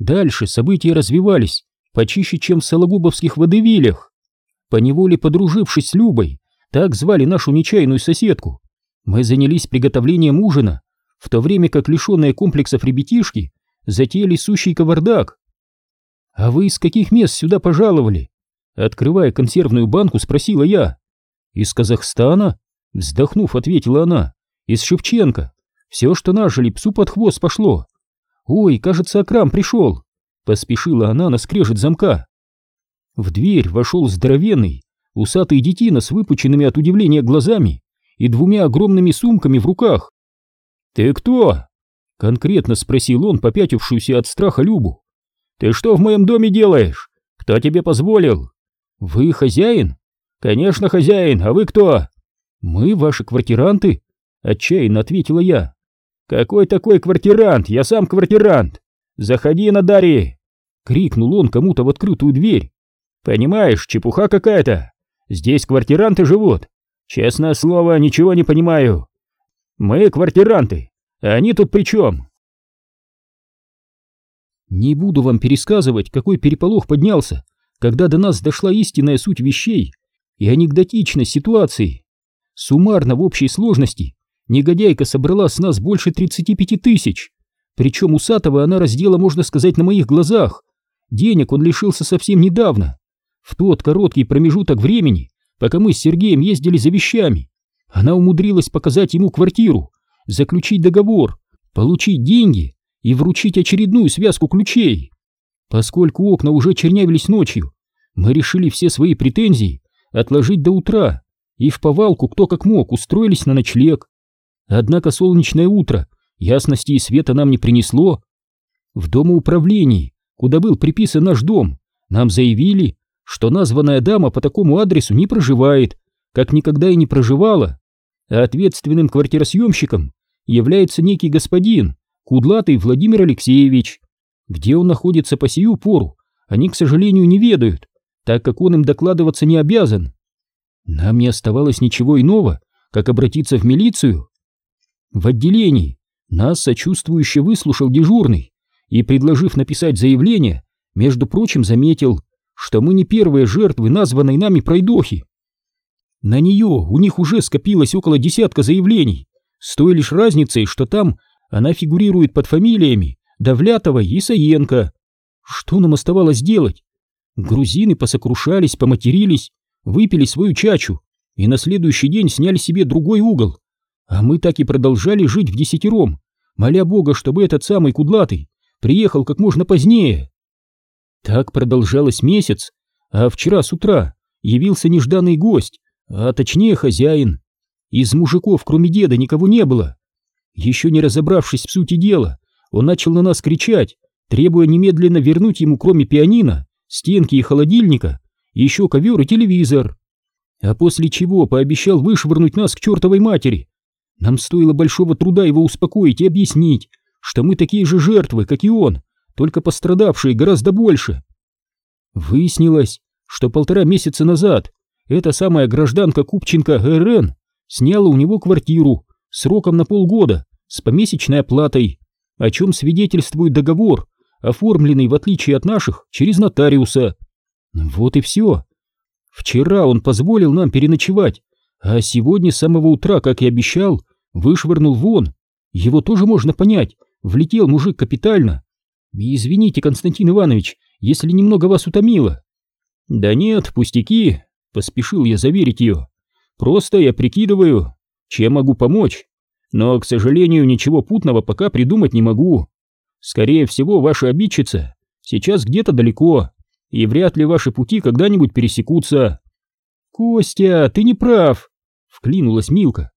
Дальше события развивались почище, чем в Сологубовских водевилях. Поневоле подружившись с Любой, так звали нашу нечаянную соседку, мы занялись приготовлением ужина, в то время как лишенные комплексов ребятишки затеяли сущий кавардак. «А вы из каких мест сюда пожаловали?» Открывая консервную банку, спросила я. «Из Казахстана?» Вздохнув, ответила она. «Из Шевченко. Все, что нажили, псу под хвост пошло. Ой, кажется, Акрам пришел!» Поспешила она на скрежет замка. В дверь вошел здоровенный, усатый детина с выпученными от удивления глазами и двумя огромными сумками в руках. «Ты кто?» — конкретно спросил он попятившуюся от страха Любу. «Ты что в моем доме делаешь? Кто тебе позволил?» «Вы хозяин?» «Конечно, хозяин, а вы кто?» «Мы ваши квартиранты», — отчаянно ответила я. «Какой такой квартирант? Я сам квартирант! Заходи на Дарьи!» — крикнул он кому-то в открытую дверь. «Понимаешь, чепуха какая-то! Здесь квартиранты живут! Честное слово, ничего не понимаю! Мы квартиранты, а они тут при чем?» Не буду вам пересказывать, какой переполох поднялся, когда до нас дошла истинная суть вещей и анекдотичность ситуации. Суммарно в общей сложности негодяйка собрала с нас больше 35 тысяч, причем усатого она раздела, можно сказать, на моих глазах. Денег он лишился совсем недавно, в тот короткий промежуток времени, пока мы с Сергеем ездили за вещами. Она умудрилась показать ему квартиру, заключить договор, получить деньги и вручить очередную связку ключей. Поскольку окна уже чернявились ночью, мы решили все свои претензии отложить до утра и в повалку кто как мог устроились на ночлег. Однако солнечное утро ясности и света нам не принесло. В домоуправлении, куда был приписан наш дом, нам заявили, что названная дама по такому адресу не проживает, как никогда и не проживала, а ответственным квартиросъемщиком является некий господин, Кудлатый Владимир Алексеевич. Где он находится по сию пору, они, к сожалению, не ведают, так как он им докладываться не обязан. Нам не оставалось ничего иного, как обратиться в милицию. В отделении нас сочувствующе выслушал дежурный и, предложив написать заявление, между прочим, заметил, что мы не первые жертвы названной нами пройдохи. На нее у них уже скопилось около десятка заявлений, с той лишь разницей, что там она фигурирует под фамилиями Давлятова и Саенко. Что нам оставалось делать? Грузины посокрушались, поматерились, выпили свою чачу и на следующий день сняли себе другой угол. А мы так и продолжали жить в десятером, моля Бога, чтобы этот самый кудлатый приехал как можно позднее. Так продолжалось месяц, а вчера с утра явился нежданный гость, а точнее хозяин. Из мужиков, кроме деда, никого не было. Еще не разобравшись в сути дела, он начал на нас кричать, требуя немедленно вернуть ему, кроме пианино, стенки и холодильника, еще ковер и телевизор. А после чего пообещал вышвырнуть нас к чертовой матери. Нам стоило большого труда его успокоить и объяснить, что мы такие же жертвы, как и он, только пострадавшие гораздо больше. Выяснилось, что полтора месяца назад эта самая гражданка Купченко РН сняла у него квартиру сроком на полгода с помесячной оплатой, о чем свидетельствует договор, оформленный, в отличие от наших, через нотариуса. Вот и все. Вчера он позволил нам переночевать, а сегодня с самого утра, как и обещал, вышвырнул вон. Его тоже можно понять, влетел мужик капитально. Извините, Константин Иванович, если немного вас утомило. Да нет, пустяки, поспешил я заверить ее. Просто я прикидываю, чем могу помочь. Но, к сожалению, ничего путного пока придумать не могу. Скорее всего, ваша обидчица сейчас где-то далеко, и вряд ли ваши пути когда-нибудь пересекутся. Костя, ты не прав, вклинулась Милка.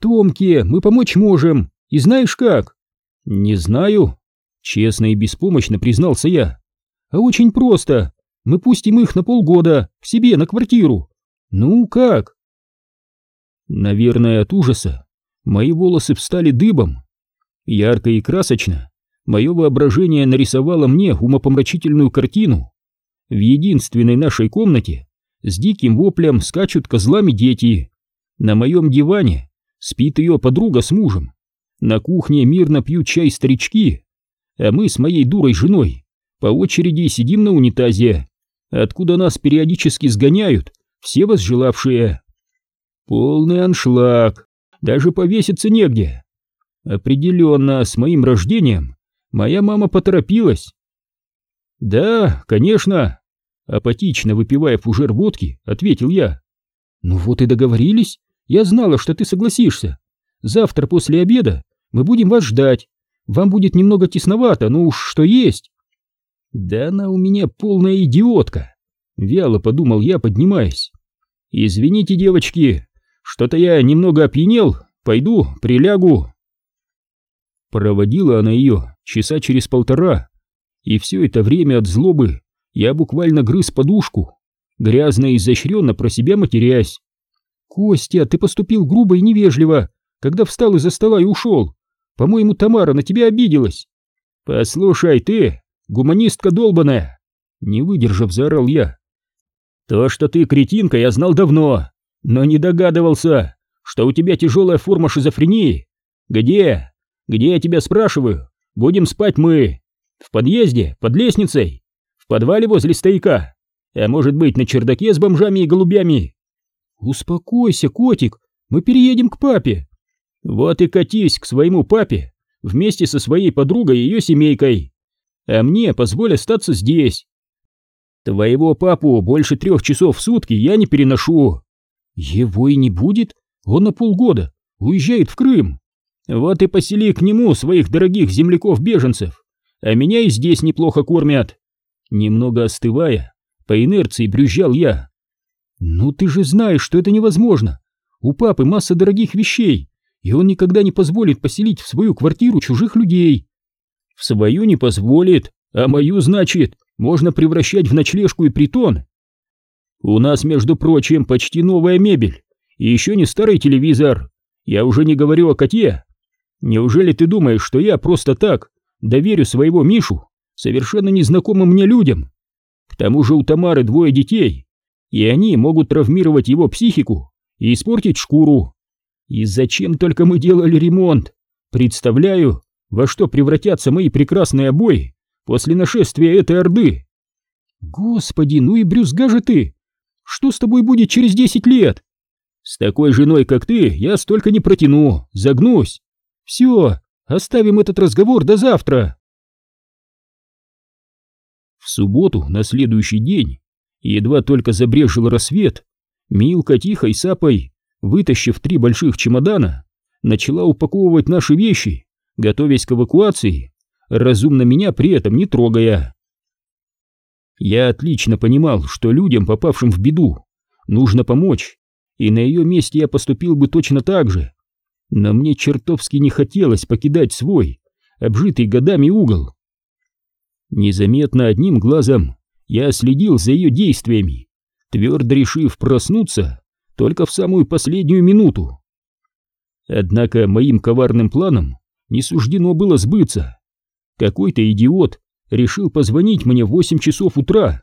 Томке мы помочь можем, и знаешь как? Не знаю, честно и беспомощно признался я. А очень просто. Мы пустим их на полгода к себе на квартиру. Ну как? Наверное, от ужаса мои волосы встали дыбом. Ярко и красочно мое воображение нарисовало мне умопомрачительную картину. В единственной нашей комнате с диким воплем скачут козлами дети. На моем диване спит ее подруга с мужем. На кухне мирно пьют чай старички, а мы с моей дурой женой по очереди сидим на унитазе, откуда нас периодически сгоняют все возжелавшие. Полный аншлаг, даже повеситься негде. Определенно, с моим рождением моя мама поторопилась. Да, конечно, апатично выпивая фужер водки, ответил я. Ну вот и договорились, я знала, что ты согласишься. Завтра после обеда мы будем вас ждать. Вам будет немного тесновато, но уж что есть. Да она у меня полная идиотка, вяло подумал я, поднимаясь. Извините, девочки, что-то я немного опьянел, пойду, прилягу. Проводила она ее часа через полтора, и все это время от злобы я буквально грыз подушку, грязно и изощренно про себя матерясь. «Костя, ты поступил грубо и невежливо, когда встал из-за стола и ушел. По-моему, Тамара на тебя обиделась». «Послушай ты, гуманистка долбаная!» Не выдержав, заорал я. «То, что ты кретинка, я знал давно, но не догадывался, что у тебя тяжелая форма шизофрении. Где? Где я тебя спрашиваю? Будем спать мы. В подъезде, под лестницей, в подвале возле стояка, а может быть на чердаке с бомжами и голубями. Успокойся, котик, мы переедем к папе. Вот и катись к своему папе вместе со своей подругой и ее семейкой. А мне позволь остаться здесь. Твоего папу больше трех часов в сутки я не переношу. Его и не будет, он на полгода уезжает в Крым. Вот и посели к нему своих дорогих земляков-беженцев, а меня и здесь неплохо кормят. Немного остывая, по инерции брюзжал я. Ну ты же знаешь, что это невозможно. У папы масса дорогих вещей, и он никогда не позволит поселить в свою квартиру чужих людей. В свою не позволит, а мою, значит, можно превращать в ночлежку и притон. У нас, между прочим, почти новая мебель, и еще не старый телевизор. Я уже не говорю о коте. Неужели ты думаешь, что я просто так доверю своего Мишу совершенно незнакомым мне людям? К тому же у Тамары двое детей, и они могут травмировать его психику и испортить шкуру. И зачем только мы делали ремонт? Представляю, во что превратятся мои прекрасные обои после нашествия этой орды. Господи, ну и брюзга же ты! Что с тобой будет через десять лет? С такой женой, как ты, я столько не протяну, загнусь. Все, оставим этот разговор до завтра. В субботу, на следующий день, едва только забрежил рассвет, Милка тихой сапой, вытащив три больших чемодана, начала упаковывать наши вещи, готовясь к эвакуации, разумно меня при этом не трогая. Я отлично понимал, что людям, попавшим в беду, нужно помочь, и на ее месте я поступил бы точно так же. Но мне чертовски не хотелось покидать свой, обжитый годами угол. Незаметно одним глазом я следил за ее действиями, твердо решив проснуться только в самую последнюю минуту. Однако моим коварным планам не суждено было сбыться. Какой-то идиот решил позвонить мне в 8 часов утра.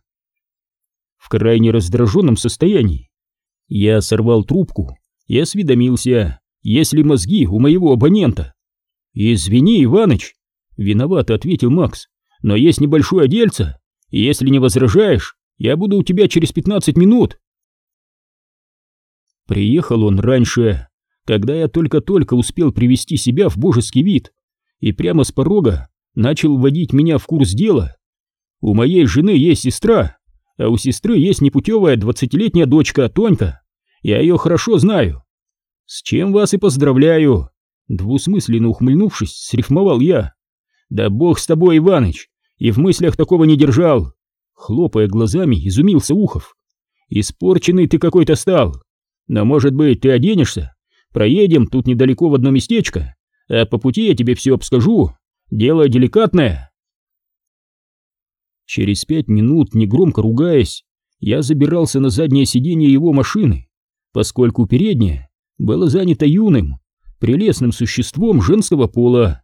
В крайне раздраженном состоянии я сорвал трубку и осведомился, есть ли мозги у моего абонента. «Извини, Иваныч», — виновато ответил Макс, — «но есть небольшое дельце. Если не возражаешь, я буду у тебя через пятнадцать минут. Приехал он раньше, когда я только-только успел привести себя в божеский вид, и прямо с порога начал вводить меня в курс дела. У моей жены есть сестра, а у сестры есть непутевая двадцатилетняя дочка Тонька. Я ее хорошо знаю. С чем вас и поздравляю. Двусмысленно ухмыльнувшись, срифмовал я. Да бог с тобой, Иваныч, и в мыслях такого не держал. Хлопая глазами, изумился Ухов. Испорченный ты какой-то стал. Но, может быть, ты оденешься? Проедем тут недалеко в одно местечко, а по пути я тебе все обскажу. Дело деликатное. Через пять минут, негромко ругаясь, я забирался на заднее сиденье его машины, поскольку переднее было занято юным, прелестным существом женского пола.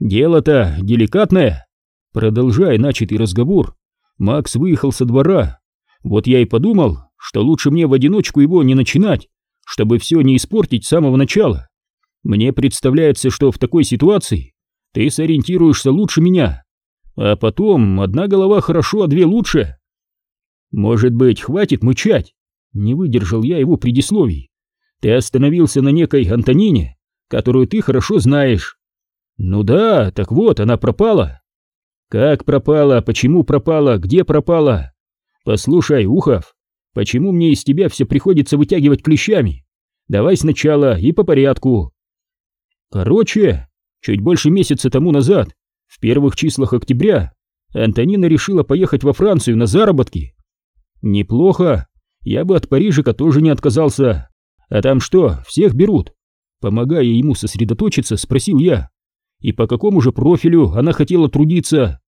«Дело-то деликатное», Продолжая начатый разговор, Макс выехал со двора. Вот я и подумал, что лучше мне в одиночку его не начинать, чтобы все не испортить с самого начала. Мне представляется, что в такой ситуации ты сориентируешься лучше меня. А потом одна голова хорошо, а две лучше. Может быть, хватит мычать? Не выдержал я его предисловий. Ты остановился на некой Антонине, которую ты хорошо знаешь. Ну да, так вот, она пропала. Как пропала, почему пропала, где пропала? Послушай, Ухов, почему мне из тебя все приходится вытягивать клещами? Давай сначала и по порядку. Короче, чуть больше месяца тому назад, в первых числах октября, Антонина решила поехать во Францию на заработки. Неплохо, я бы от Парижика тоже не отказался. А там что, всех берут? Помогая ему сосредоточиться, спросил я. И по какому же профилю она хотела трудиться?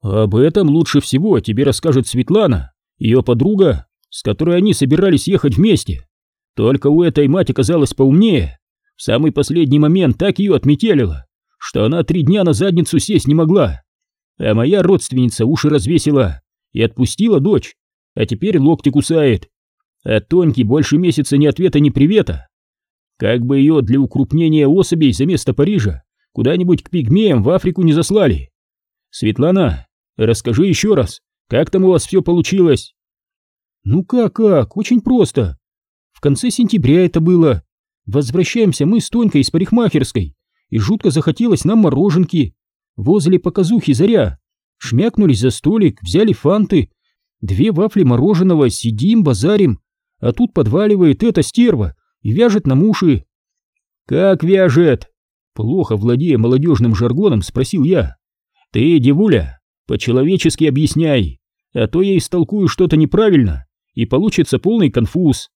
Об этом лучше всего тебе расскажет Светлана, ее подруга, с которой они собирались ехать вместе. Только у этой мать оказалась поумнее. В самый последний момент так ее отметелила, что она три дня на задницу сесть не могла. А моя родственница уши развесила и отпустила дочь, а теперь локти кусает. А Тоньки больше месяца ни ответа, ни привета. Как бы ее для укрупнения особей за место Парижа куда-нибудь к пигмеям в Африку не заслали. Светлана, расскажи еще раз, как там у вас все получилось? Ну как-как, очень просто. В конце сентября это было. Возвращаемся мы с Тонькой из парикмахерской, и жутко захотелось нам мороженки. Возле показухи заря. Шмякнулись за столик, взяли фанты, две вафли мороженого, сидим, базарим, а тут подваливает эта стерва и вяжет нам уши. «Как вяжет?» Плохо владея молодежным жаргоном, спросил я. «Ты, девуля, по-человечески объясняй, а то я истолкую что-то неправильно, и получится полный конфуз».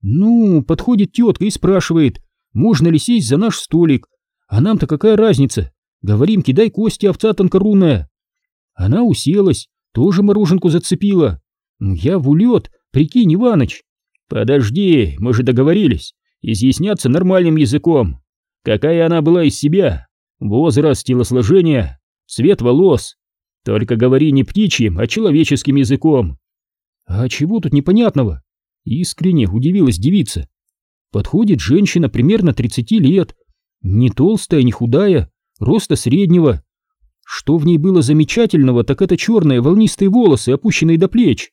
«Ну, подходит тетка и спрашивает, можно ли сесть за наш столик, а нам-то какая разница? Говорим, кидай кости, овца тонкорунная». Она уселась, тоже мороженку зацепила. Я в улет, прикинь, Иваныч. Подожди, мы же договорились изъясняться нормальным языком. Какая она была из себя? Возраст, телосложение, цвет волос. Только говори не птичьим, а человеческим языком. А чего тут непонятного? Искренне удивилась девица. Подходит женщина примерно 30 лет, не толстая, не худая, роста среднего. Что в ней было замечательного, так это черные волнистые волосы, опущенные до плеч.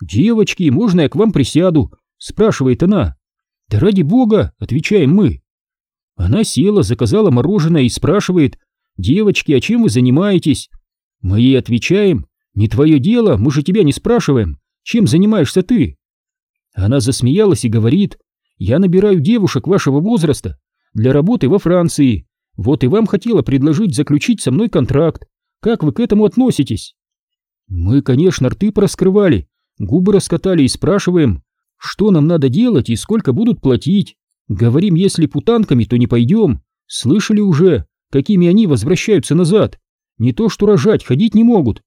«Девочки, можно я к вам присяду?» — спрашивает она. «Да ради бога!» — отвечаем мы. Она села, заказала мороженое и спрашивает, «Девочки, а чем вы занимаетесь?» Мы ей отвечаем, «Не твое дело, мы же тебя не спрашиваем, чем занимаешься ты?» Она засмеялась и говорит, «Я набираю девушек вашего возраста для работы во Франции. Вот и вам хотела предложить заключить со мной контракт. Как вы к этому относитесь?» Мы, конечно, рты проскрывали, губы раскатали и спрашиваем, что нам надо делать и сколько будут платить. Говорим, если путанками, то не пойдем. Слышали уже, какими они возвращаются назад. Не то что рожать, ходить не могут.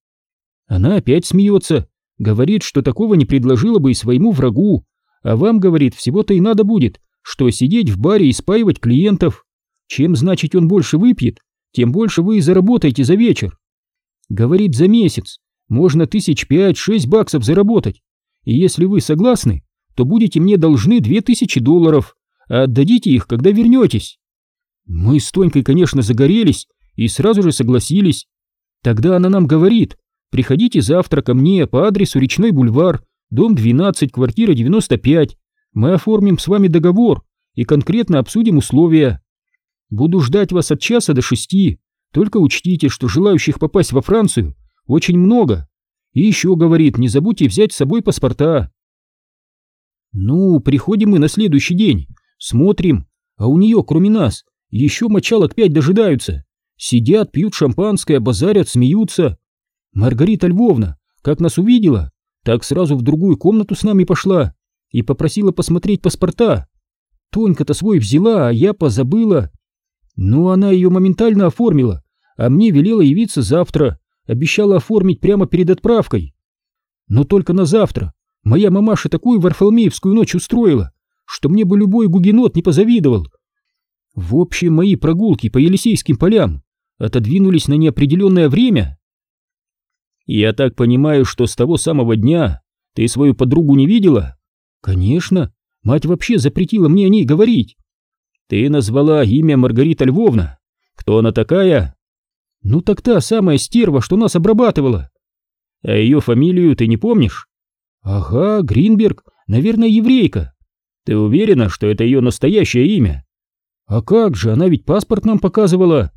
Она опять смеется, говорит, что такого не предложила бы и своему врагу, а вам, говорит, всего-то и надо будет, что сидеть в баре и спаивать клиентов. Чем, значит, он больше выпьет, тем больше вы и заработаете за вечер. Говорит, за месяц можно тысяч пять-шесть баксов заработать, и если вы согласны, то будете мне должны две тысячи долларов, отдадите их, когда вернетесь. Мы с Тонькой, конечно, загорелись и сразу же согласились. Тогда она нам говорит, приходите завтра ко мне по адресу Речной бульвар, дом 12, квартира 95. Мы оформим с вами договор и конкретно обсудим условия. Буду ждать вас от часа до шести, только учтите, что желающих попасть во Францию очень много. И еще, говорит, не забудьте взять с собой паспорта. Ну, приходим мы на следующий день, Смотрим, а у нее, кроме нас, еще мочалок пять дожидаются. Сидят, пьют шампанское, базарят, смеются. Маргарита Львовна, как нас увидела, так сразу в другую комнату с нами пошла и попросила посмотреть паспорта. Тонька-то свой взяла, а я позабыла. Ну, она ее моментально оформила, а мне велела явиться завтра, обещала оформить прямо перед отправкой. Но только на завтра. Моя мамаша такую Варфоломеевскую ночь устроила, что мне бы любой гугенот не позавидовал. В общем, мои прогулки по Елисейским полям отодвинулись на неопределенное время. Я так понимаю, что с того самого дня ты свою подругу не видела? Конечно, мать вообще запретила мне о ней говорить. Ты назвала имя Маргарита Львовна. Кто она такая? Ну так та самая стерва, что нас обрабатывала. А ее фамилию ты не помнишь? Ага, Гринберг, наверное, еврейка. Ты уверена, что это ее настоящее имя? А как же, она ведь паспорт нам показывала.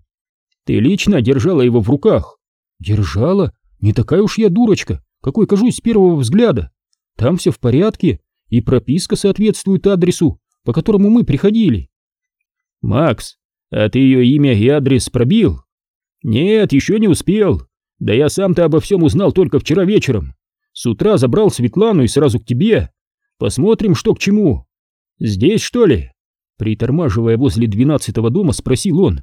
Ты лично держала его в руках? Держала? Не такая уж я дурочка, какой кажусь с первого взгляда. Там все в порядке, и прописка соответствует адресу, по которому мы приходили. Макс, а ты ее имя и адрес пробил? Нет, еще не успел. Да я сам-то обо всем узнал только вчера вечером. С утра забрал Светлану и сразу к тебе. Посмотрим, что к чему. Здесь, что ли? Притормаживая возле двенадцатого дома, спросил он.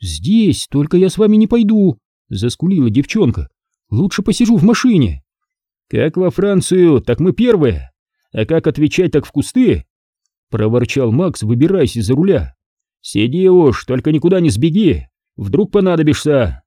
Здесь, только я с вами не пойду, заскулила девчонка. Лучше посижу в машине. Как во Францию, так мы первые. А как отвечать так в кусты? Проворчал Макс, выбираясь из-за руля. Сиди уж, только никуда не сбеги. Вдруг понадобишься.